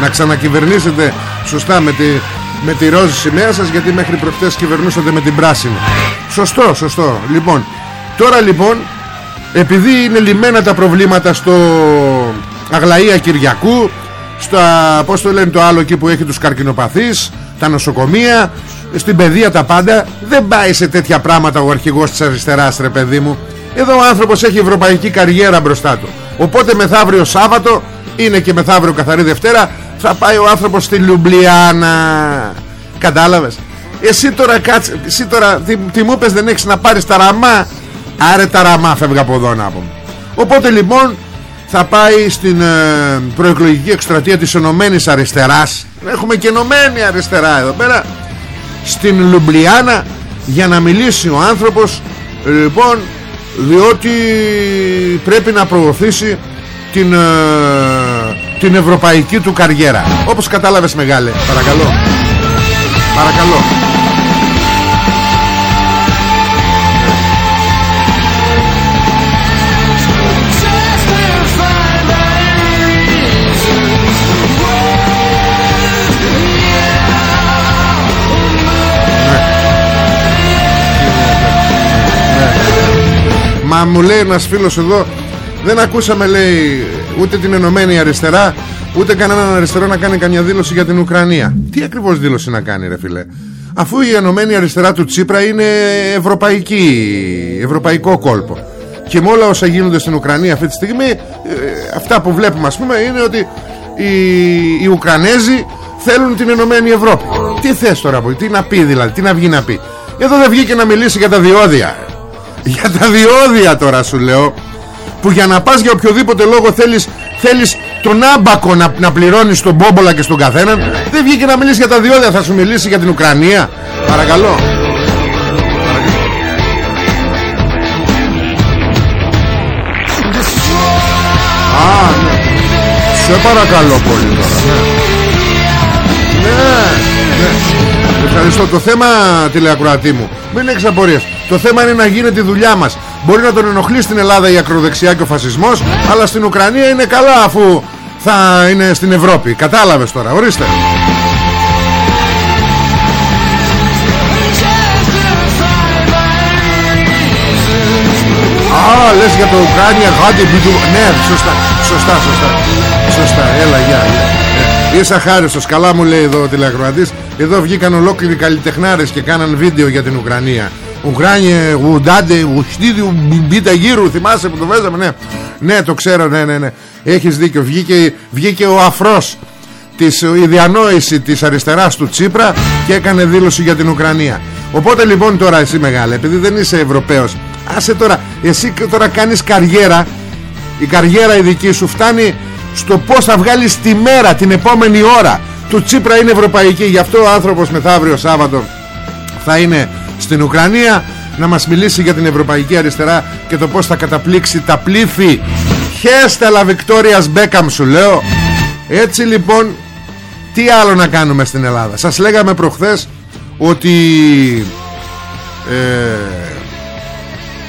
Να ξανακυβερνήσετε σωστά με τη, με τη ρόζη σημαία σας γιατί μέχρι προχτές κυβερνούσατε με την πράσινη Σωστό, σωστό. Λοιπόν, τώρα λοιπόν επειδή είναι λιμένα τα προβλήματα στο Αγλαία Κυριακού στα, πώς το λένε το άλλο εκεί που έχει τους καρκινοπαθείς τα νοσοκομεία στην παιδεία τα πάντα δεν πάει σε τέτοια πράγματα ο αρχηγός της αριστεράς ρε παιδί μου. Εδώ ο άνθρωπος έχει ευρωπαϊκή καριέρα μπροστά του. Οπότε μεθαύριο Σάββατο είναι και μεθαύριο καθαρή Δευτέρα θα πάει ο άνθρωπος στη Λουμπλιάνα. Κατάλαβες; Εσύ τώρα κάτσε εσύ τώρα τι, τι μου πες δεν έχεις να πάρεις τα ραμά; Άρε τα ραμά φεύγα από εδώ να πούμε οπότε λοιπόν θα πάει στην ε, προεκλογική εκστρατεία της Ενωμένης Αριστεράς. Έχουμε και Ενωμένη Αριστερά εδώ πέρα στην Λουμπλιάνα για να μιλήσει ο άνθρωπος. Λοιπόν διότι πρέπει να προωθήσει την, ε, την ευρωπαϊκή του καριέρα. Όπως κατάλαβες μεγάλε παρακαλώ παρακαλώ. Μα μου λέει ένας φίλος εδώ Δεν ακούσαμε λέει ούτε την Ενωμένη Αριστερά ούτε κανέναν αριστερό να κάνει καμιά δήλωση για την Ουκρανία. Τι ακριβώς δήλωση να κάνει ρε φίλε; Αφού η Ενωμένη Αριστερά του Τσίπρα είναι ευρωπαϊκή ευρωπαϊκό κόλπο. Και με όλα όσα γίνονται στην Ουκρανία αυτή τη στιγμή ε, αυτά που βλέπουμε ας πούμε είναι ότι οι, οι Ουκρανέζοι θέλουν την Ενωμένη Ευρώπη. Τι θες τώρα τι να πει δηλαδή τι να βγει να πει; Εδώ δεν βγήκε να μιλήσει για τα διόδια. Για τα διόδια τώρα σου λέω που για να πας για οποιοδήποτε λόγο θέλεις, θέλεις τον άμπακο να, να πληρώνεις στον Μπόμπολα και στον καθέναν δεν βγήκε να μιλήσει για τα διόδια θα σου μιλήσει για την Ουκρανία παρακαλώ Α, ναι. Σε παρακαλώ πολύ τώρα ναι. ναι, ναι. Ευχαριστώ το θέμα τηλεακροατή μου Μην έχεις απορίες Το θέμα είναι να γίνεται η δουλειά μας Μπορεί να τον ενοχλεί στην Ελλάδα η ακροδεξιά και ο φασισμός Αλλά στην Ουκρανία είναι καλά αφού θα είναι στην Ευρώπη. Κατάλαβες τώρα, ορίστε. Α, λες για το Ουκράνια γάντι Ναι, σωστά, σωστά, σωστά Σωστά, έλα, γεια, γεια ε, Είσαι αχάριστος, καλά μου λέει εδώ ο τηλεακροατής. Εδώ βγήκαν ολόκληροι καλλιτεχνάρες και κάναν βίντεο για την Ουκρανία Ουκράνια, Ουντάντε, Ουστίδι, Μπίτα γύρου, θυμάσαι που το βέζαμε, ναι. Ναι, το ξέρω, ναι, ναι, ναι. Έχεις δίκιο. Βγήκε, βγήκε ο αφρός της, η διανόηση της αριστεράς του Τσίπρα και έκανε δήλωση για την Ουκρανία. Οπότε λοιπόν τώρα εσύ μεγάλε, επειδή δεν είσαι Ευρωπαίος, άσε τώρα, εσύ τώρα κάνεις καριέρα, η καριέρα η δική σου φτάνει στο πως θα βγάλεις τη μέρα, την επόμενη ώρα. Του Τσίπρα είναι ευρωπαϊκή, γι' αυτό ο άνθρωπος μεθαύριο Σάββατο θα είναι στην Ουκρανία να μας μιλήσει για την Ευρωπαϊκή Αριστερά και το πως θα καταπλήξει τα πλήθη. Χέστελα Βικτόριας Μπέκαμ σου λέω. Έτσι λοιπόν τι άλλο να κάνουμε στην Ελλάδα. Σας λέγαμε προχθές ότι ε,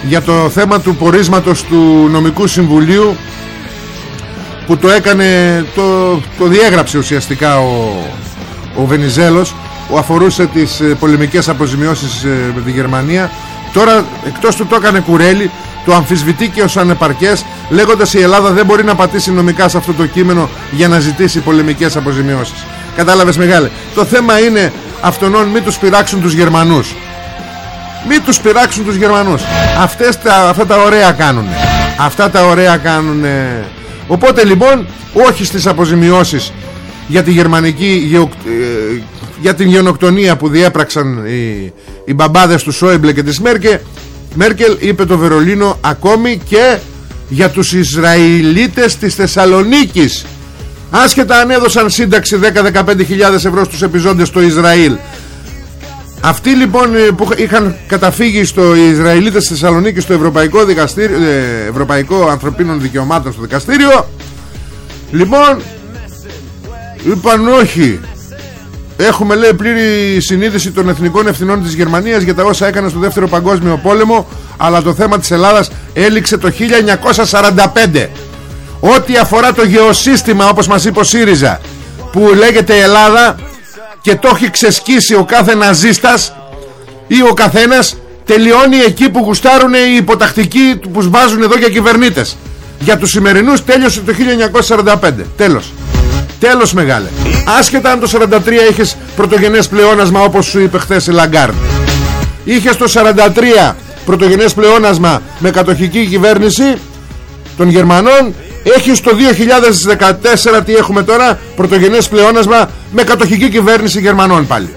για το θέμα του πορίσματος του νομικού συμβουλίου που το έκανε το, το διέγραψε ουσιαστικά ο, ο Βενιζέλος που αφορούσε τις ε, πολεμικές αποζημιώσεις ε, με τη Γερμανία. Τώρα εκτός του το έκανε κουρέλι το αμφισβητεί και ως ανεπαρκές λέγοντας η Ελλάδα δεν μπορεί να πατήσει νομικά σε αυτό το κείμενο για να ζητήσει πολεμικές αποζημιώσεις. Κατάλαβες μεγάλε το θέμα είναι αυτονών μη τους πειράξουν τους Γερμανούς. Μη τους πειράξουν τους Γερμανούς. Αυτές τα, αυτά τα ωραία κάνουν αυτά τα ωραία κάνουν οπότε λοιπόν όχι στις αποζημιώσεις για τη γερμανική ε, για την γενοκτονία που διέπραξαν οι, οι μπαμπάδες του Σόιμπλε και της Μέρκε, Μέρκελ είπε το Βερολίνο ακόμη και για τους Ισραηλίτες της Θεσσαλονίκης. Άσχετα αν έδωσαν σύνταξη 10-15 ευρώ στους επιζώντες στο Ισραήλ. Αυτοί λοιπόν ε, που είχαν καταφύγει στο Ισραηλίτες της Θεσσαλονίκης στο Ευρωπαϊκό, Δικαστήριο, ε, Ευρωπαϊκό Ανθρωπίνων Δικαιωμάτων στο δικαστήριο λοιπόν είπαν όχι Έχουμε λέει πλήρη συνείδηση των εθνικών ευθυνών της Γερμανίας για τα όσα έκανε στο δεύτερο παγκόσμιο πόλεμο αλλά το θέμα της Ελλάδας έληξε το 1945 Ό,τι αφορά το γεωσύστημα όπως μας είπε ο ΣΥΡΙΖΑ που λέγεται Ελλάδα και το έχει ξεσκίσει ο κάθε ναζίστας ή ο καθένας τελειώνει εκεί που γουστάρουν οι υποτακτικοί που βάζουν εδώ για κυβερνήτες. Για τους σημερινούς τέλειωσε το 1945 τέλος τέλος μεγάλε. Άσχετα αν το 43 είχες πρωτογενές πλεόνασμα όπως σου είπε χθες η Λαγκάρντ Είχες το 43 πρωτογενές πλεόνασμα με κατοχική κυβέρνηση των Γερμανών Έχεις το 2014 τι έχουμε τώρα πρωτογενές πλεόνασμα με κατοχική κυβέρνηση Γερμανών πάλι.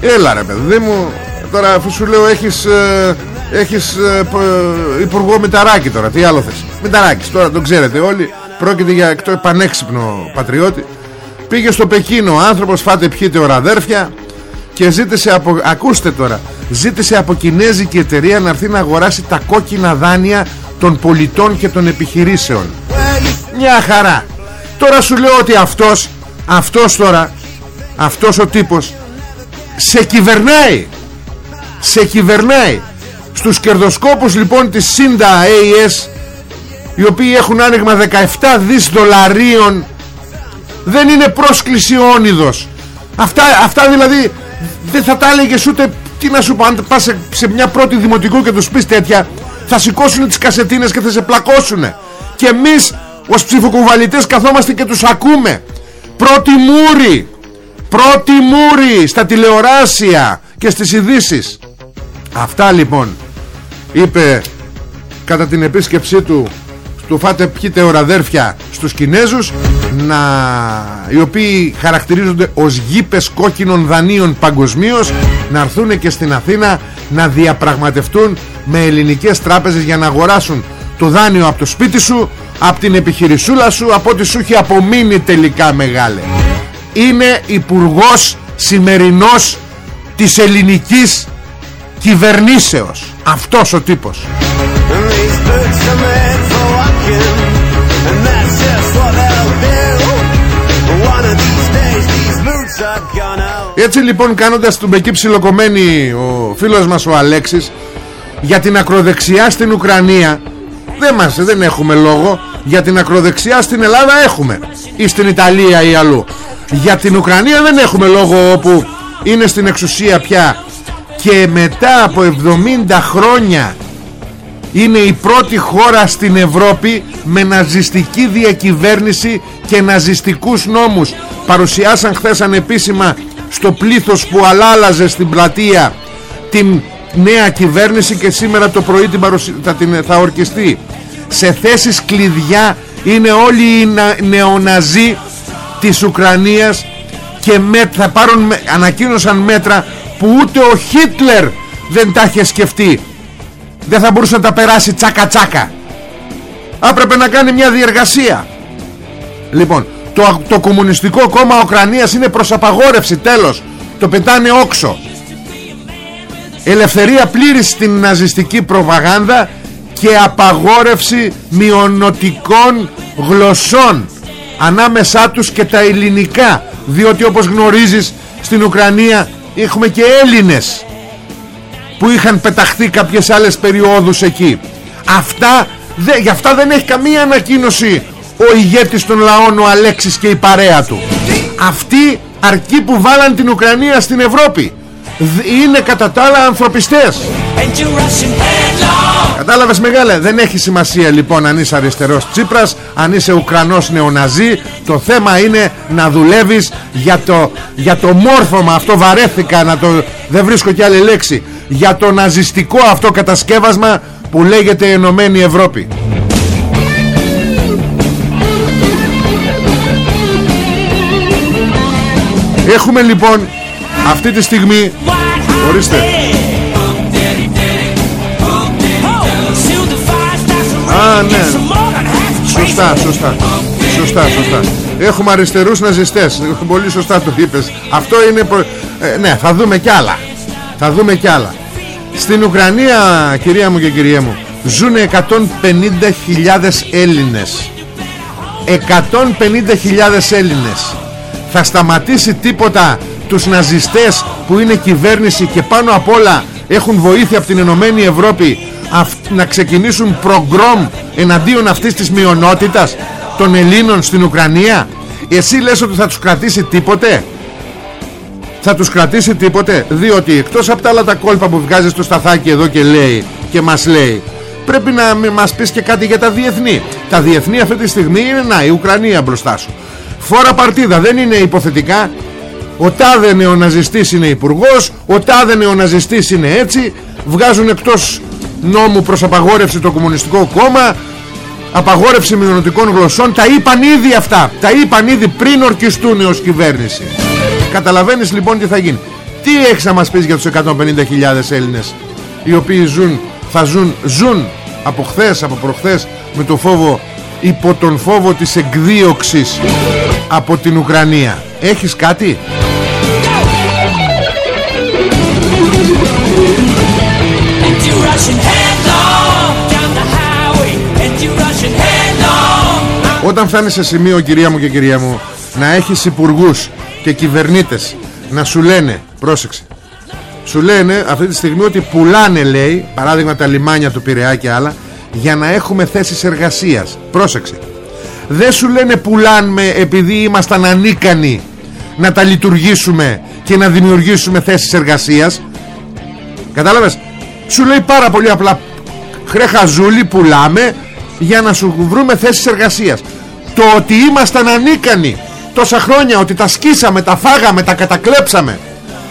Έλα ρε παιδί μου Τώρα αφού σου λέω έχεις ε, Έχεις ε, ε, υπουργό Μηταράκη τώρα Τι άλλο θες. Μηταράκης τώρα τον ξέρετε όλοι Πρόκειται για εκτό πανέξυπνο πατριώτη. Πήγε στο Πεκίνο ο άνθρωπος Φάτε πιείτε οραδέρφια Και ζήτησε από Ακούστε τώρα Ζήτησε από κινέζικη εταιρεία να έρθει να αγοράσει Τα κόκκινα δάνεια των πολιτών και των επιχειρήσεων. Μια χαρά. Τώρα σου λέω ότι αυτός Αυτός τώρα Αυτός ο τύπος Σε κυβερνάει. Σε κυβερνάει στους κερδοσκόπους λοιπόν της Σίντα AS οι οποίοι έχουν άνοιγμα 17 δις δολαρίων δεν είναι πρόσκληση όνειδος. Αυτά, αυτά δηλαδή δεν θα τα έλεγες ούτε τι να σου πω. Αν πας σε, μια πρώτη δημοτικού και τους πεις τέτοια θα σηκώσουν τις κασετίνες και θα σε πλακώσουν και εμείς ως ψηφοκουβαλιτές καθόμαστε και τους ακούμε. Πρώτη μούρη πρώτη μούρη στα τηλεοράσια και στις ειδήσεις. αυτά λοιπόν είπε κατά την επίσκεψή του του φάτε πιείτε οραδέρφια στους Κινέζους να, οι οποίοι χαρακτηρίζονται ως γήπες κόκκινων δανείων παγκοσμίως να έρθουν και στην Αθήνα να διαπραγματευτούν με ελληνικές τράπεζες για να αγοράσουν το δάνειο από το σπίτι σου από την επιχειρησούλα σου από ό,τι σου έχει απομείνει τελικά μεγάλε. Είναι υπουργός σημερινός της ελληνικής κυβερνήσεως. Αυτός ο τύπος. Έτσι λοιπόν κάνοντας του μπεκί ψιλοκομμένη ο φίλος μας ο Αλέξης για την ακροδεξιά στην Ουκρανία δεν μας δεν έχουμε λόγο. Για την ακροδεξιά στην Ελλάδα έχουμε. Ή στην Ιταλία ή αλλού. Για την Ουκρανία δεν έχουμε λόγο όπου είναι στην εξουσία πια και μετά από 70 χρόνια είναι η πρώτη χώρα στην Ευρώπη με ναζιστική διακυβέρνηση και ναζιστικούς νόμους. Παρουσιάσαν χθες ανεπίσημα στο πλήθος που αλάλαζε στην πλατεία την νέα κυβέρνηση και σήμερα το πρωί την θα, την... θα ορκιστεί. Σε θέσεις κλειδιά είναι όλοι οι νεοναζί της Ουκρανίας και με... θα πάρουν... ανακοίνωσαν μέτρα που ούτε ο Χίτλερ δεν τα είχε σκεφτεί. Δεν θα μπορούσε να τα περάσει τσάκα τσάκα άπρεπε να κάνει μια διεργασία. Λοιπόν το, το κομμουνιστικό κόμμα Ουκρανίας είναι προς απαγόρευση τέλος. Το πετάνε όξο. Ελευθερία πλήρης στην ναζιστική προπαγάνδα και απαγόρευση μειονοτικών γλωσσών ανάμεσά τους και τα ελληνικά. Διότι όπως γνωρίζεις στην Ουκρανία έχουμε και Έλληνες που είχαν πεταχθεί κάποιες άλλες περιόδους εκεί. Αυτά, δε, γι' αυτά δεν έχει καμία ανακοίνωση ο ηγέτης των λαών ο Αλέξης και η παρέα του. Αυτοί αρκεί που βάλαν την Ουκρανία στην Ευρώπη. Είναι κατά τα άλλα ανθρωπιστές Κατάλαβες μεγάλε Δεν έχει σημασία λοιπόν αν είσαι αριστερός Τσίπρας Αν είσαι Ουκρανός νεοναζί. Το θέμα είναι να δουλεύεις για το, για το μόρφωμα. Αυτό βαρέθηκα να το, Δεν βρίσκω και άλλη λέξη. Για το ναζιστικό αυτό κατασκεύασμα Που λέγεται Ενωμένη Ευρώπη. Έχουμε λοιπόν αυτή τη στιγμή Ορίστε ναι. Σωστά σωστά. Σωστά σωστά. Έχουμε αριστερούς ναζιστές. Πολύ σωστά το είπες. Αυτό είναι ε, Ναι θα δούμε κι άλλα. Θα δούμε κι άλλα. Στην Ουκρανία κυρία μου και κυρία μου Ζουν 150.000 Έλληνες. 150.000 Έλληνες. Θα σταματήσει τίποτα τους ναζιστές που είναι κυβέρνηση και πάνω απ' όλα έχουν βοήθεια από την Ενωμένη Ευρώπη να ξεκινήσουν προγκρόμ εναντίον αυτής της μειονότητας των Ελλήνων στην Ουκρανία. Εσύ λες ότι θα τους κρατήσει τίποτε; Θα τους κρατήσει τίποτε; Διότι εκτός από τα άλλα τα κόλπα που βγάζει στο σταθάκι εδώ και λέει και μας λέει πρέπει να μας πεις και κάτι για τα διεθνή. Τα διεθνή αυτή τη στιγμή είναι να η Ουκρανία μπροστά σου. Φόρα παρτίδα δεν είναι υποθετικά. Ο τάδε νεοναζιστής είναι υπουργός, ο τάδε νεοναζιστής είναι έτσι. Βγάζουν εκτός νόμου προς απαγόρευση το κομμουνιστικό κόμμα απαγόρευση μειονοτικών γλωσσών τα είπαν ήδη αυτά. Τα είπαν ήδη πριν ορκιστούν ως κυβέρνηση. Καταλαβαίνεις λοιπόν τι θα γίνει. Τι έχεις να μας πεις για τους 150.000 Έλληνες οι οποίοι ζουν θα ζουν, ζουν από χθες από προχθές με το φόβο υπό τον φόβο της εκδίωξης από την Ουκρανία. Έχεις κάτι; Όταν φτάνει σε σημείο κυρία μου και κυρία μου Να έχεις υπουργούς και κυβερνήτες Να σου λένε Πρόσεξε Σου λένε αυτή τη στιγμή ότι πουλάνε λέει Παράδειγμα τα λιμάνια του Πειραιά και άλλα Για να έχουμε θέσεις εργασίας. Πρόσεξε. Δεν σου λένε πουλάνε επειδή ήμασταν ανίκανοι Να τα λειτουργήσουμε Και να δημιουργήσουμε θέσεις εργασίας. Κατάλαβες; Σου λέει πάρα πολύ απλά χρεχαζούλη πουλάμε για να σου βρούμε θέσεις εργασίας το ότι ήμασταν ανίκανοι τόσα χρόνια ότι τα σκίσαμε, τα φάγαμε, τα κατακλέψαμε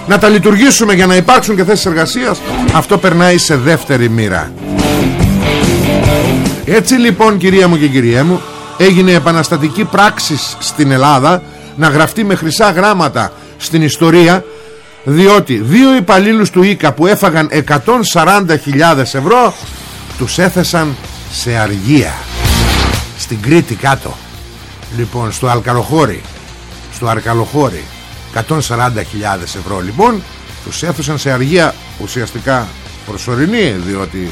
να τα λειτουργήσουμε για να υπάρξουν και θέσεις εργασίας αυτό περνάει σε δεύτερη μοίρα. Έτσι λοιπόν κυρία μου και κυρία μου έγινε επαναστατική πράξη στην Ελλάδα να γραφτεί με χρυσά γράμματα στην ιστορία διότι δύο υπαλλήλους του ΙΚΑ που έφαγαν 140.000 ευρώ τους έθεσαν σε αργία. Στην Κρήτη κάτω λοιπόν στο Αλκαλοχώρι στο Αρκαλοχώρι 140.000 ευρώ. Λοιπόν τους έθεσαν σε αργία ουσιαστικά προσωρινή διότι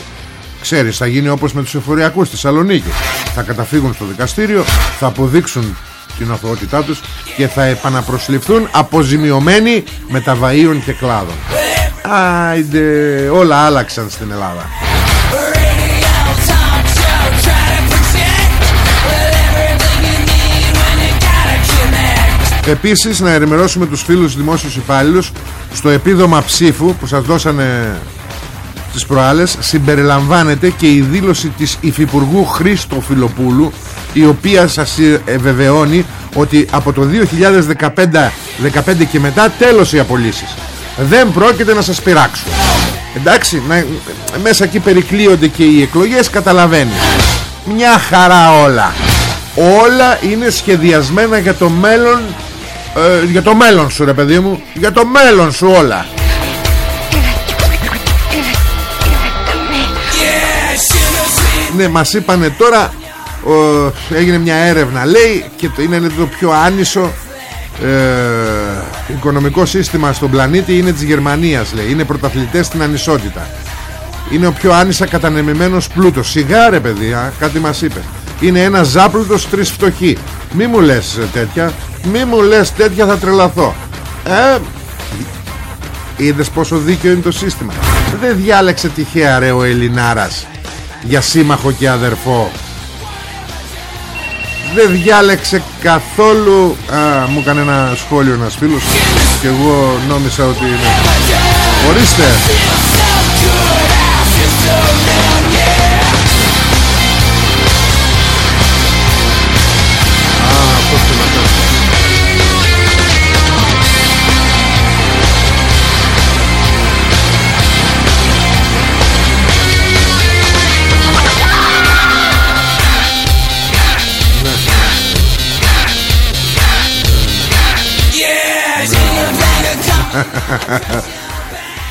ξέρεις θα γίνει όπως με τους εφοριακούς στη Θεσσαλονίκη. Θα καταφύγουν στο δικαστήριο θα αποδείξουν την οθωότητά τους και θα επαναπροσληφθούν αποζημιωμένοι με τα βαΐων και κλάδων. Άιντε όλα άλλαξαν στην Ελλάδα Επίσης να ενημερώσουμε τους φίλους δημόσιους υπάλληλους στο επίδομα ψήφου που σας δώσανε τις προάλλες. Συμπεριλαμβάνεται και η δήλωση της Υφυπουργού Χρήστο Φιλοπούλου η οποία σας βεβαιώνει ότι από το 2015 15 και μετά τέλος οι απολύσεις. Δεν πρόκειται να σας πειράξουν. Εντάξει να, μέσα εκεί περικλείονται και οι εκλογές καταλαβαίνεις. Μια χαρά όλα. Όλα είναι σχεδιασμένα για το μέλλον ε, για το μέλλον σου ρε παιδί μου. Για το μέλλον σου όλα. Ναι μας είπανε τώρα ο, έγινε μια έρευνα. Λέει και το, είναι το πιο άνισο ε, οικονομικό σύστημα στον πλανήτη είναι της Γερμανίας λέει. Είναι πρωταθλητές στην ανισότητα. Είναι ο πιο άνισα κατανεμημένος πλούτος. Σιγά ρε παιδιά κάτι μας είπε είναι ένα ζάπλουτος τρεις φτωχοί. Μη μου λες τέτοια μη μου λες τέτοια θα τρελαθώ. Ε, είδες πόσο δίκαιο είναι το σύστημα. Δεν διάλεξε τυχαία ρε ο Ελληνάρας για σύμμαχο και αδερφό. Δεν διάλεξε καθόλου α, μου έκανε ένα σχόλιο ένας φίλος και εγώ νόμισα ότι είναι. Ορίστε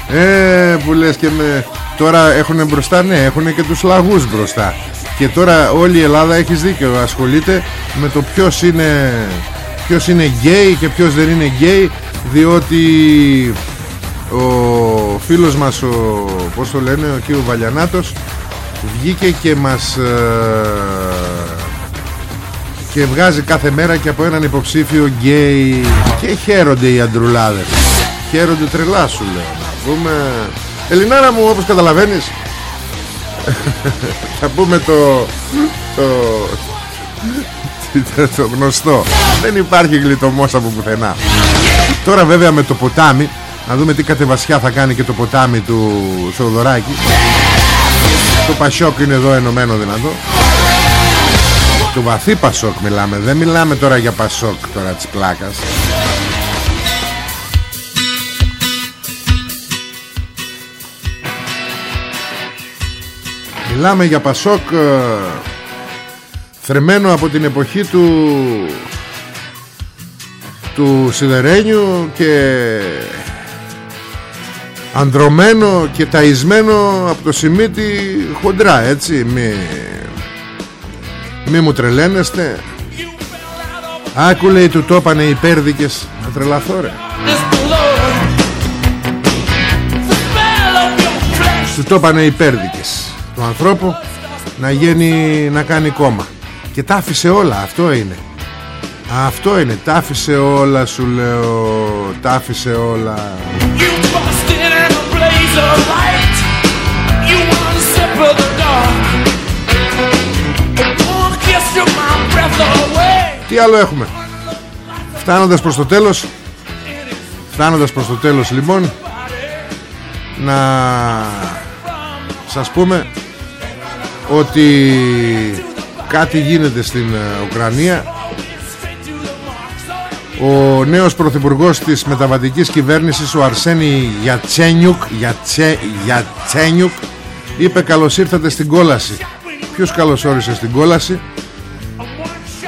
ε, που λες και με... Τώρα έχουν μπροστά, ναι, έχουν και τους λαγούς μπροστά. Και τώρα όλη η Ελλάδα, έχεις δίκιο, ασχολείται με το ποιος είναι, ποιος είναι γκέι και ποιος δεν είναι γκέι, διότι ο φίλος μας, ο, πώς το λένε, ο κύριος Βαλιανάτος, βγήκε και μας... Ε, και βγάζει κάθε μέρα και από έναν υποψήφιο γκέι και χαίρονται οι αντρουλάδες χαίρονται τρελά σου λέω να πούμε Ελληνάρα μου όπως καταλαβαίνεις θα πούμε το το το γνωστό. Δεν υπάρχει γλιτωμός από πουθενά. Τώρα βέβαια με το ποτάμι να δούμε τι κατεβασιά θα κάνει και το ποτάμι του Σοδωράκη το Πασόκ είναι εδώ ενωμένο δυνατό. Του βαθύ Πασόκ μιλάμε. Δεν μιλάμε τώρα για Πασόκ τώρα της πλάκας Μιλάμε για Πασόκ ε, θρεμένο από την εποχή του του Σιδερένιου και ανδρωμένο και ταϊσμένο από το σημείτι χοντρά έτσι. Μη, μη μου τρελαίνεστε. Άκου λέει του το είπανε οι πέρδικες. Να τρελαθώ ρε. Του το είπανε οι πέρδικες του ανθρώπου να γίνει να κάνει κόμμα. Και τα άφησε όλα αυτό είναι. Αυτό είναι. Τα άφησε όλα σου λέω. Τα άφησε όλα. Τι άλλο έχουμε; Φτάνοντας προς το τέλος Φτάνοντας προς το τέλος λοιπόν Να σας πούμε ότι κάτι γίνεται στην ε, Ουκρανία. Ο νέος πρωθυπουργός της μεταβατικής κυβέρνησης ο Αρσένη Γιατσένιουκ Γιατσε, Γιατσένιουκ είπε καλώς ήρθατε στην κόλαση ποιος καλώς όρισε στην κόλαση;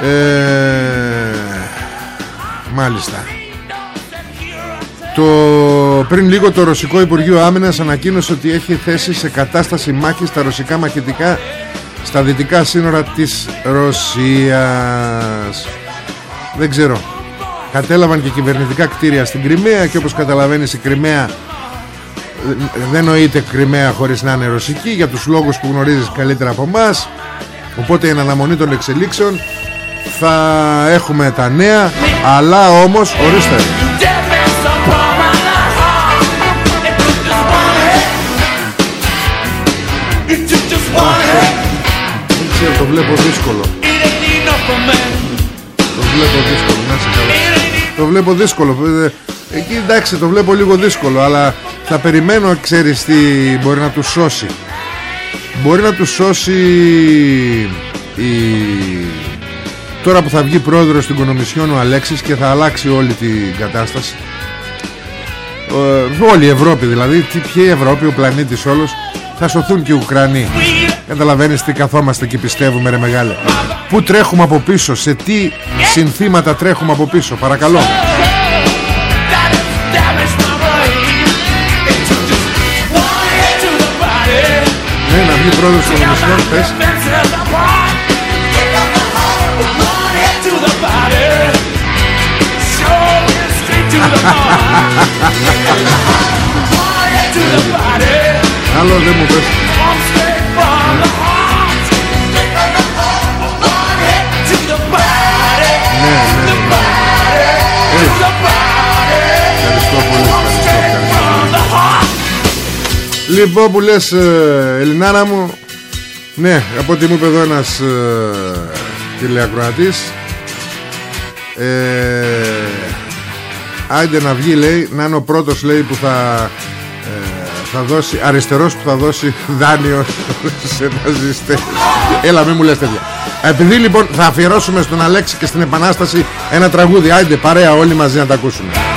Ε, μάλιστα. Το, πριν λίγο το Ρωσικό Υπουργείο Άμυνας ανακοίνωσε ότι έχει θέσει σε κατάσταση μάχης τα ρωσικά μαχητικά στα δυτικά σύνορα της Ρωσίας. Δεν ξέρω. Κατέλαβαν και κυβερνητικά κτίρια στην Κρυμαία και όπως καταλαβαίνεις η Κρυμαία δεν νοείται Κρυμαία χωρίς να είναι ρωσική για τους λόγους που γνωρίζεις καλύτερα από μας οπότε εν αναμονή των εξελίξεων θα έχουμε τα νέα αλλά όμως ορίστε δεν ξέρω το βλέπω δύσκολο. Το βλέπω δύσκολο να σε καλά. Το βλέπω δύσκολο. Ε, Εκεί εντάξει το βλέπω λίγο δύσκολο Αλλά θα περιμένω ξέρεις τι μπορεί να τους σώσει. Μπορεί να τους σώσει η... Τώρα που θα βγει πρόεδρος στην Κονομισιόν ο Αλέξης Και θα αλλάξει όλη την κατάσταση. Ε, Όλη η Ευρώπη δηλαδή τι, Ποια η Ευρώπη, ο πλανήτης όλος Θα σωθούν και οι Ουκρανοί Καταλαβαίνεις τι καθόμαστε και πιστεύουμε ρε μεγάλε. Πού τρέχουμε από πίσω Σε τι συνθήματα τρέχουμε από πίσω Παρακαλώ. Ναι να βγει πρόεδρος των Ομισιών Πες. Άλλο δεν μου πες Λοιπόν που λες ε, Ελληνάρα μου Ναι από ό,τι μου είπε εδώ ένας ε, Τηλεακροατής ε, Άιντε να βγει λέει Να είναι ο πρώτος λέει που θα ε, Θα δώσει Αριστερός που θα δώσει δάνειο Σε ναζιστές. Έλα μην μου λες τέτοια. Επειδή λοιπόν θα αφιερώσουμε στον Αλέξη και στην Επανάσταση ένα τραγούδι Άιντε παρέα όλοι μαζί να τα ακούσουμε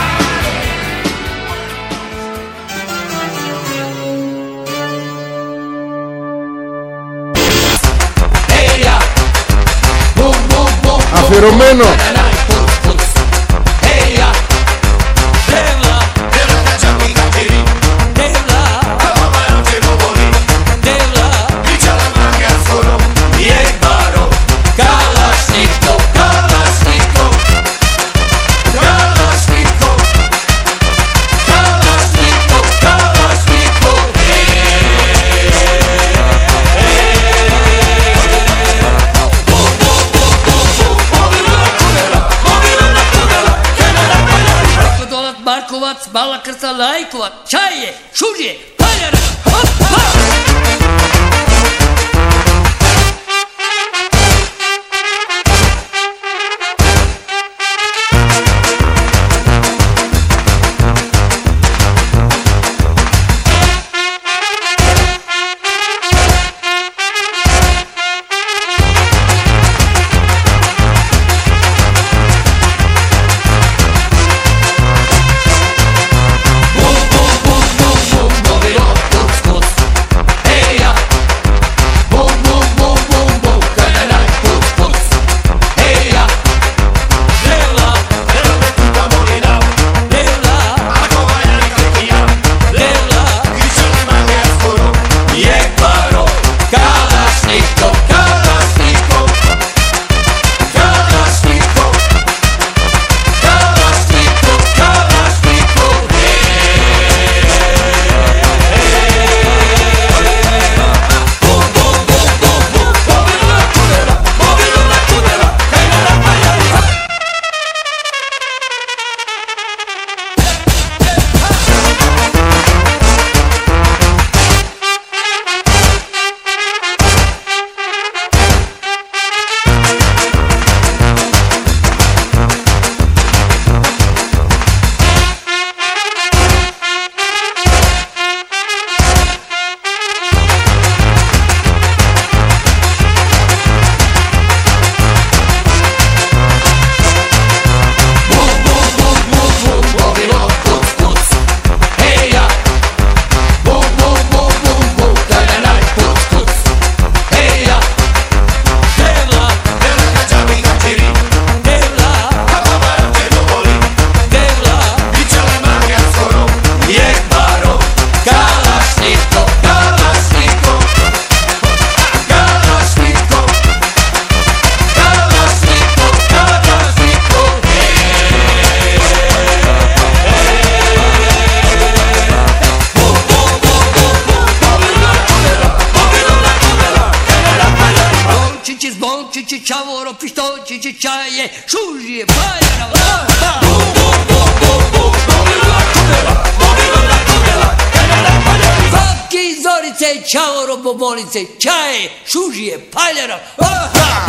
konjice, čaje, šužije, paljara. Aha!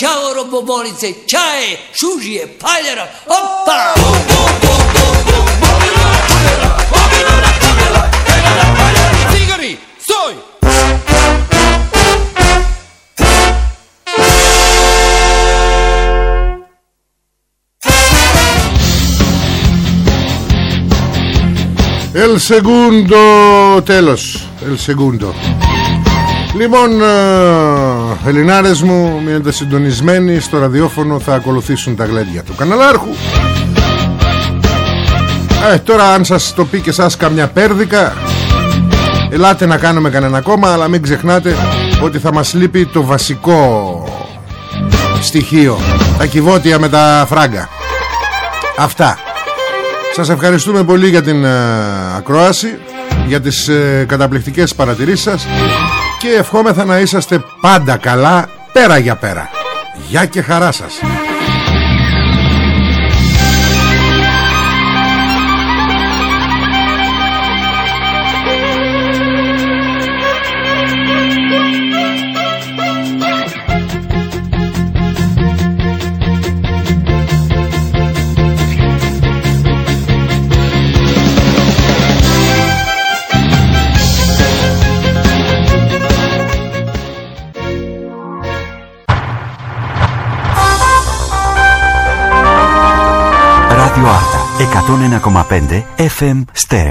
čavoro bobolice, čaje, šužije, paljara, opa! Bum, bum, bum, bum, bum, bum. El segundo τέλος. El segundo. Λοιπόν ε, Ελληνάρες μου Μείνετε συντονισμένοι. Στο ραδιόφωνο θα ακολουθήσουν τα γλέντια του καναλάρχου. Ε, Τώρα αν σας το πει και σας καμιά πέρδικα Ελάτε να κάνουμε κανένα κόμμα Αλλά μην ξεχνάτε ότι θα μας λείπει το βασικό στοιχείο. Τα κυβότια με τα φράγκα. Αυτά Σας ευχαριστούμε πολύ για την ε, ακρόαση Για τις ε, καταπληκτικές παρατηρήσεις σας Και ευχόμεθα να είσαστε πάντα καλά Πέρα για πέρα. Γεια και χαρά σας Τον 1,5 FM Sτέ